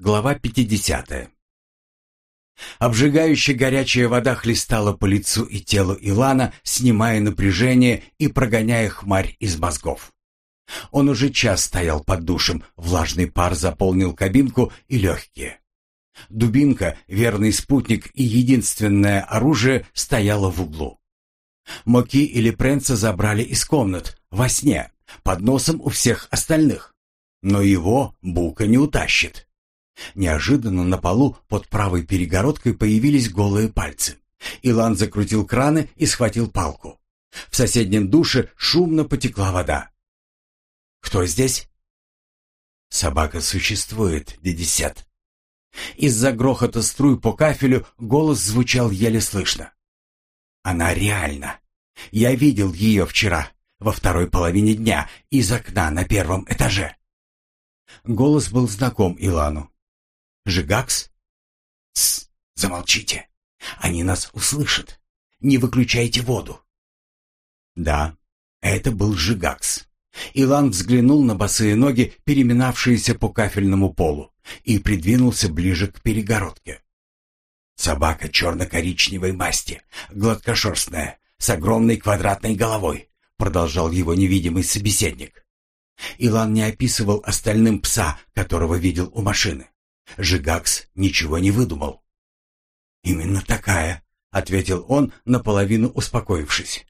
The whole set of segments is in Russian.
Глава 50. Обжигающая горячая вода хлестала по лицу и телу Илана, снимая напряжение и прогоняя хмарь из мозгов. Он уже час стоял под душем, влажный пар заполнил кабинку и легкие. Дубинка, верный спутник и единственное оружие, стояла в углу. Моки или Пренца забрали из комнат, во сне, под носом у всех остальных. Но его Бука не утащит. Неожиданно на полу под правой перегородкой появились голые пальцы. Илан закрутил краны и схватил палку. В соседнем душе шумно потекла вода. «Кто здесь?» «Собака существует, Дедисет». Из-за грохота струй по кафелю голос звучал еле слышно. «Она реальна. Я видел ее вчера, во второй половине дня, из окна на первом этаже». Голос был знаком Илану. Жигакс? Тсс, замолчите. Они нас услышат. Не выключайте воду. Да, это был Жигакс. Илан взглянул на босые ноги, переминавшиеся по кафельному полу, и придвинулся ближе к перегородке. Собака черно-коричневой масти, гладкошерстная, с огромной квадратной головой, продолжал его невидимый собеседник. Илан не описывал остальным пса, которого видел у машины. Жигакс ничего не выдумал. «Именно такая», — ответил он, наполовину успокоившись.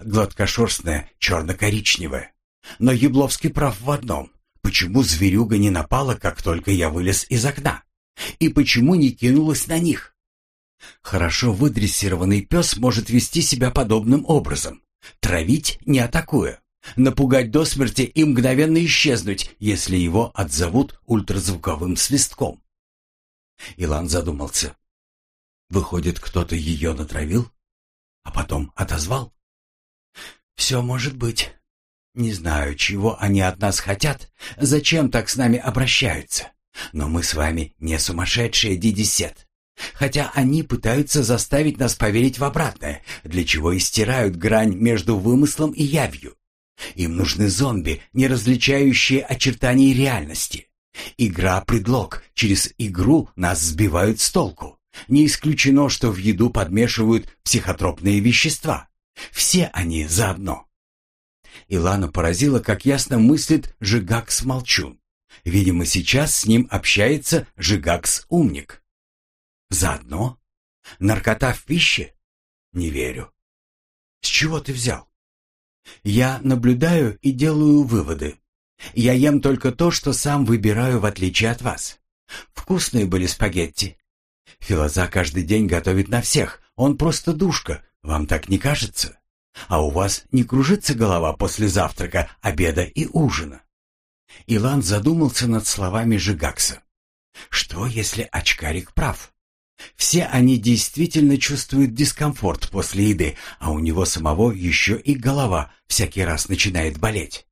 «Гладкошерстная, черно-коричневая. Но Ябловский прав в одном. Почему зверюга не напала, как только я вылез из окна? И почему не кинулась на них?» Хорошо выдрессированный пес может вести себя подобным образом. Травить, не атакуя напугать до смерти и мгновенно исчезнуть, если его отзовут ультразвуковым свистком. Илан задумался. Выходит, кто-то ее натравил, а потом отозвал? Все может быть. Не знаю, чего они от нас хотят, зачем так с нами обращаются. Но мы с вами не сумасшедшие дидисет. Хотя они пытаются заставить нас поверить в обратное, для чего и стирают грань между вымыслом и явью. Им нужны зомби, не различающие очертаний реальности. Игра — предлог, через игру нас сбивают с толку. Не исключено, что в еду подмешивают психотропные вещества. Все они заодно. Илана поразила, как ясно мыслит Жигакс Молчун. Видимо, сейчас с ним общается Жигакс Умник. Заодно? Наркота в пище? Не верю. С чего ты взял? Я наблюдаю и делаю выводы. Я ем только то, что сам выбираю, в отличие от вас. Вкусные были спагетти. Филоза каждый день готовит на всех. Он просто душка. Вам так не кажется? А у вас не кружится голова после завтрака, обеда и ужина? Илан задумался над словами Жигакса. Что, если очкарик прав? Все они действительно чувствуют дискомфорт после еды, а у него самого еще и голова всякий раз начинает болеть.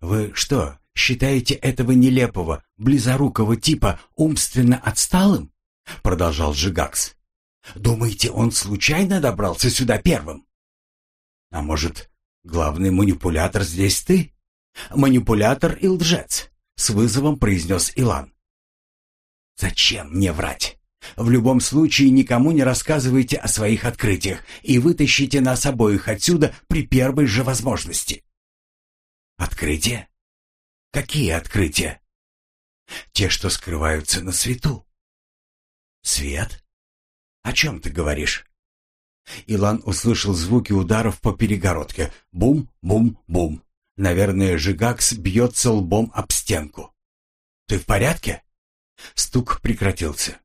Вы что, считаете этого нелепого, близорукого типа умственно отсталым? Продолжал Жигакс. Думаете, он случайно добрался сюда первым? А может, главный манипулятор здесь ты? Манипулятор и лжец, с вызовом произнес Илан. Зачем мне врать? В любом случае никому не рассказывайте о своих открытиях и вытащите нас обоих отсюда при первой же возможности. Открытия? Какие открытия? Те, что скрываются на свету. Свет? О чем ты говоришь? Илан услышал звуки ударов по перегородке. Бум-бум-бум. Наверное, Жигакс бьется лбом об стенку. «Ты в порядке?» Стук прекратился.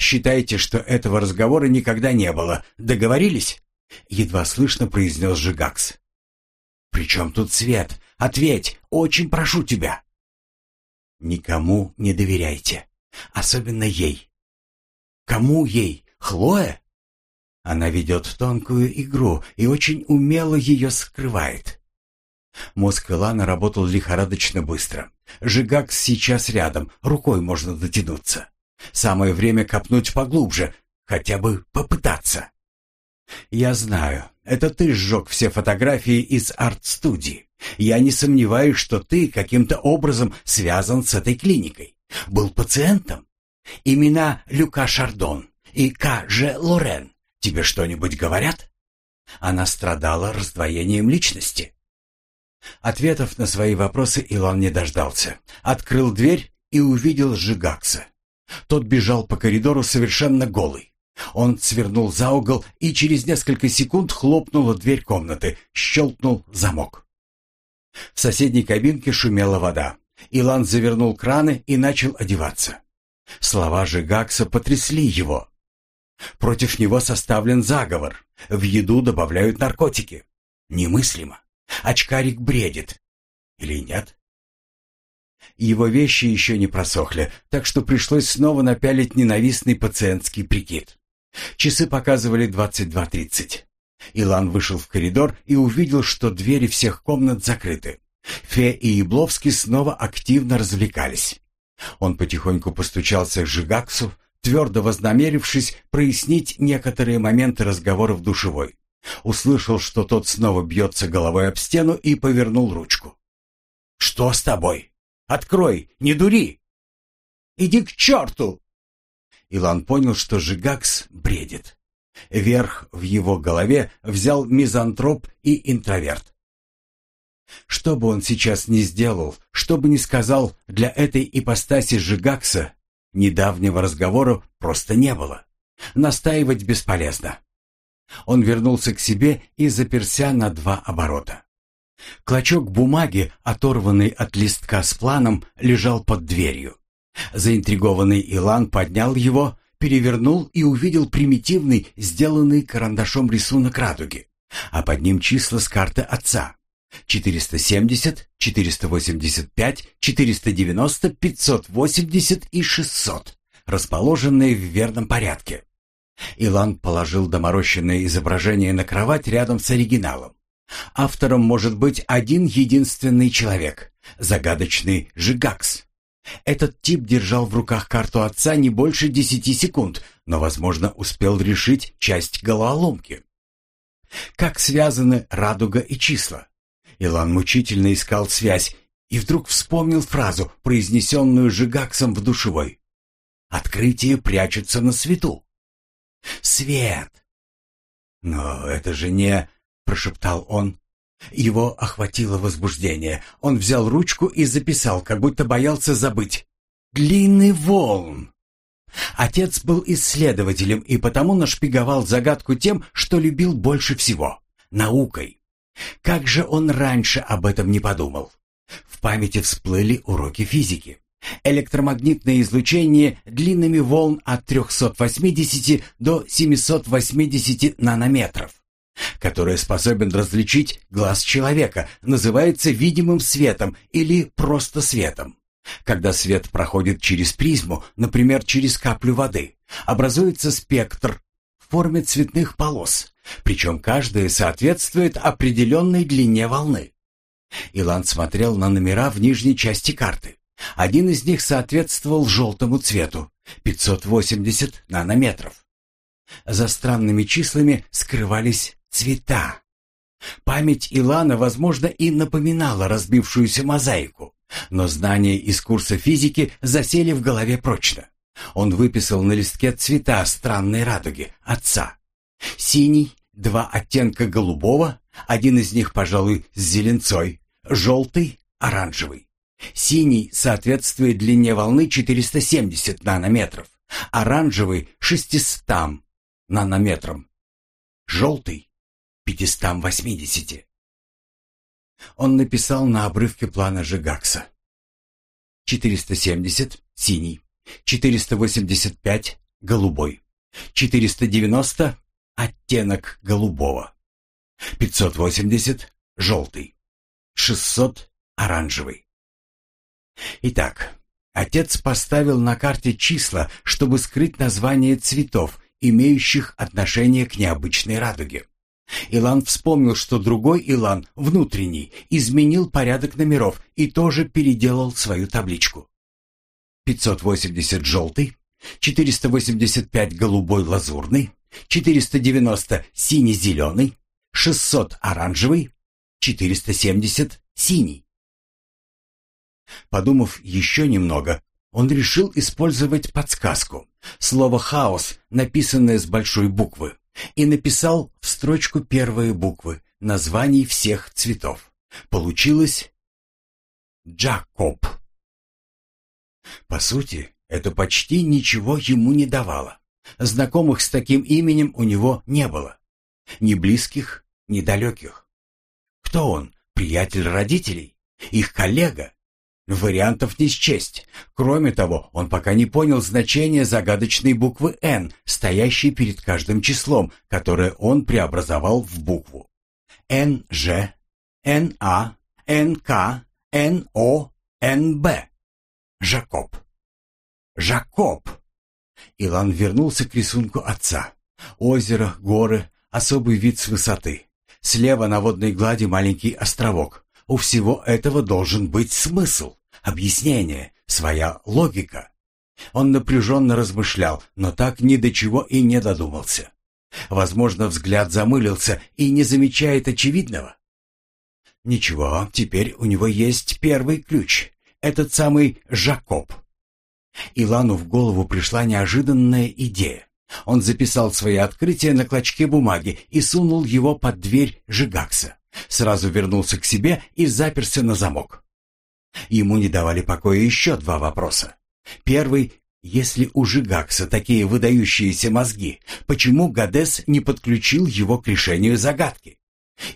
Считайте, что этого разговора никогда не было. Договорились?» Едва слышно произнес Жигакс. «При чем тут свет? Ответь! Очень прошу тебя!» «Никому не доверяйте. Особенно ей». «Кому ей? Хлоя?» Она ведет тонкую игру и очень умело ее скрывает. Мозг Илана работал лихорадочно быстро. Жигакс сейчас рядом, рукой можно дотянуться. Самое время копнуть поглубже, хотя бы попытаться. Я знаю, это ты сжег все фотографии из арт-студии. Я не сомневаюсь, что ты каким-то образом связан с этой клиникой. Был пациентом. Имена Люка Шардон и К. Лорен тебе что-нибудь говорят? Она страдала раздвоением личности. Ответов на свои вопросы Илон не дождался. Открыл дверь и увидел Жигакса. Тот бежал по коридору совершенно голый. Он свернул за угол, и через несколько секунд хлопнула дверь комнаты, щелкнул замок. В соседней кабинке шумела вода. Илан завернул краны и начал одеваться. Слова Жигакса потрясли его. Против него составлен заговор. В еду добавляют наркотики. Немыслимо. Очкарик бредит. Или нет? Его вещи еще не просохли, так что пришлось снова напялить ненавистный пациентский прикид. Часы показывали 22.30. Илан вышел в коридор и увидел, что двери всех комнат закрыты. Фе и Ябловский снова активно развлекались. Он потихоньку постучался к Жигаксу, твердо вознамерившись прояснить некоторые моменты разговора в душевой. Услышал, что тот снова бьется головой об стену и повернул ручку. «Что с тобой? Открой, не дури!» «Иди к черту!» Илан понял, что Жигакс бредит. Верх в его голове взял мизантроп и интроверт. Что бы он сейчас ни сделал, что бы ни сказал, для этой ипостаси Жигакса недавнего разговора просто не было. Настаивать бесполезно. Он вернулся к себе и заперся на два оборота. Клочок бумаги, оторванный от листка с планом, лежал под дверью. Заинтригованный Илан поднял его, перевернул и увидел примитивный, сделанный карандашом рисунок радуги, а под ним числа с карты отца. 470, 485, 490, 580 и 600, расположенные в верном порядке. Илан положил доморощенное изображение на кровать рядом с оригиналом. Автором может быть один единственный человек – загадочный Жигакс. Этот тип держал в руках карту отца не больше десяти секунд, но, возможно, успел решить часть головоломки. Как связаны радуга и числа? Илан мучительно искал связь и вдруг вспомнил фразу, произнесенную Жигаксом в душевой. «Открытие прячется на свету». «Свет!» «Но это же не...» — прошептал он. Его охватило возбуждение. Он взял ручку и записал, как будто боялся забыть. «Длинный волн». Отец был исследователем и потому нашпиговал загадку тем, что любил больше всего — наукой. Как же он раньше об этом не подумал? В памяти всплыли уроки физики. Электромагнитное излучение длинными волн от 380 до 780 нанометров, которое способен различить глаз человека, называется видимым светом или просто светом. Когда свет проходит через призму, например, через каплю воды, образуется спектр в форме цветных полос, причем каждая соответствует определенной длине волны. Илан смотрел на номера в нижней части карты. Один из них соответствовал желтому цвету — 580 нанометров. За странными числами скрывались цвета. Память Илана, возможно, и напоминала разбившуюся мозаику, но знания из курса физики засели в голове прочно. Он выписал на листке цвета странной радуги отца. Синий, два оттенка голубого, один из них, пожалуй, с зеленцой, желтый, оранжевый. Синий соответствует длине волны 470 нанометров, оранжевый — 600 нанометрам, желтый — 580. Он написал на обрывке плана Жигакса. 470 — синий, 485 — голубой, 490 — оттенок голубого, 580 — желтый, 600 — оранжевый. Итак, отец поставил на карте числа, чтобы скрыть название цветов, имеющих отношение к необычной радуге. Илан вспомнил, что другой Илан, внутренний, изменил порядок номеров и тоже переделал свою табличку. 580 желтый, 485 голубой лазурный, 490 синий-зеленый, 600 оранжевый, 470 синий. Подумав еще немного, он решил использовать подсказку. Слово «хаос», написанное с большой буквы, и написал в строчку первые буквы названий всех цветов. Получилось «Джакоб». По сути, это почти ничего ему не давало. Знакомых с таким именем у него не было. Ни близких, ни далеких. Кто он? Приятель родителей? Их коллега? Вариантов не счесть. Кроме того, он пока не понял значения загадочной буквы «Н», стоящей перед каждым числом, которое он преобразовал в букву. «НЖ», «НА», «НК», «НО», «НБ». Жакоб. Жакоб. Илан вернулся к рисунку отца. Озеро, горы, особый вид с высоты. Слева на водной глади маленький островок. У всего этого должен быть смысл, объяснение, своя логика. Он напряженно размышлял, но так ни до чего и не додумался. Возможно, взгляд замылился и не замечает очевидного. Ничего, теперь у него есть первый ключ. Этот самый Жакоб. Илану в голову пришла неожиданная идея. Он записал свои открытия на клочке бумаги и сунул его под дверь Жигакса. Сразу вернулся к себе и заперся на замок. Ему не давали покоя еще два вопроса. Первый если у Жигакса такие выдающиеся мозги, почему Гадес не подключил его к решению загадки?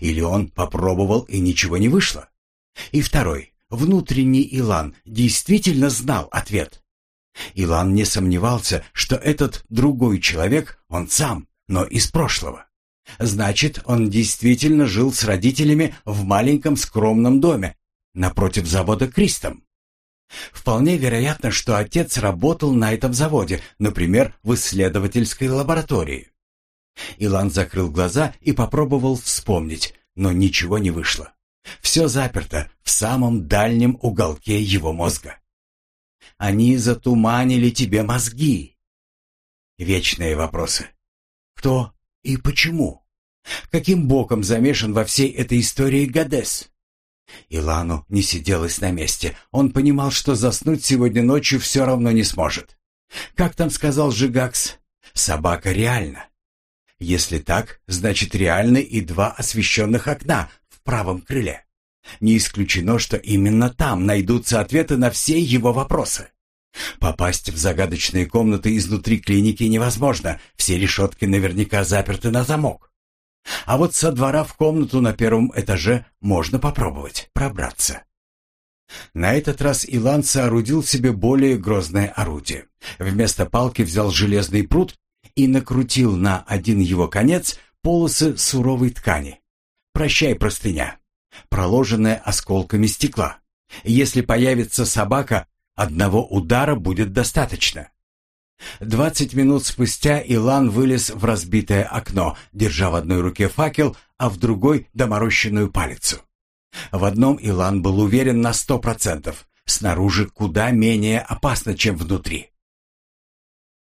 Или он попробовал и ничего не вышло? И второй. Внутренний Илан действительно знал ответ. Илан не сомневался, что этот другой человек он сам, но из прошлого. Значит, он действительно жил с родителями в маленьком скромном доме напротив завода Кристом. Вполне вероятно, что отец работал на этом заводе, например, в исследовательской лаборатории. Илан закрыл глаза и попробовал вспомнить, но ничего не вышло. Все заперто в самом дальнем уголке его мозга. Они затуманили тебе мозги. Вечные вопросы. Кто и почему? Каким боком замешан во всей этой истории Гадес? Илану не сиделось на месте. Он понимал, что заснуть сегодня ночью все равно не сможет. Как там сказал Жигакс? Собака реальна. Если так, значит реальны и два освещенных окна в правом крыле. Не исключено, что именно там найдутся ответы на все его вопросы. Попасть в загадочные комнаты изнутри клиники невозможно, все решетки наверняка заперты на замок. А вот со двора в комнату на первом этаже можно попробовать пробраться. На этот раз Илан соорудил себе более грозное орудие. Вместо палки взял железный пруд и накрутил на один его конец полосы суровой ткани. Прощай, простыня проложенная осколками стекла. Если появится собака, одного удара будет достаточно. Двадцать минут спустя Илан вылез в разбитое окно, держа в одной руке факел, а в другой — доморощенную палицу. В одном Илан был уверен на сто процентов. Снаружи куда менее опасно, чем внутри.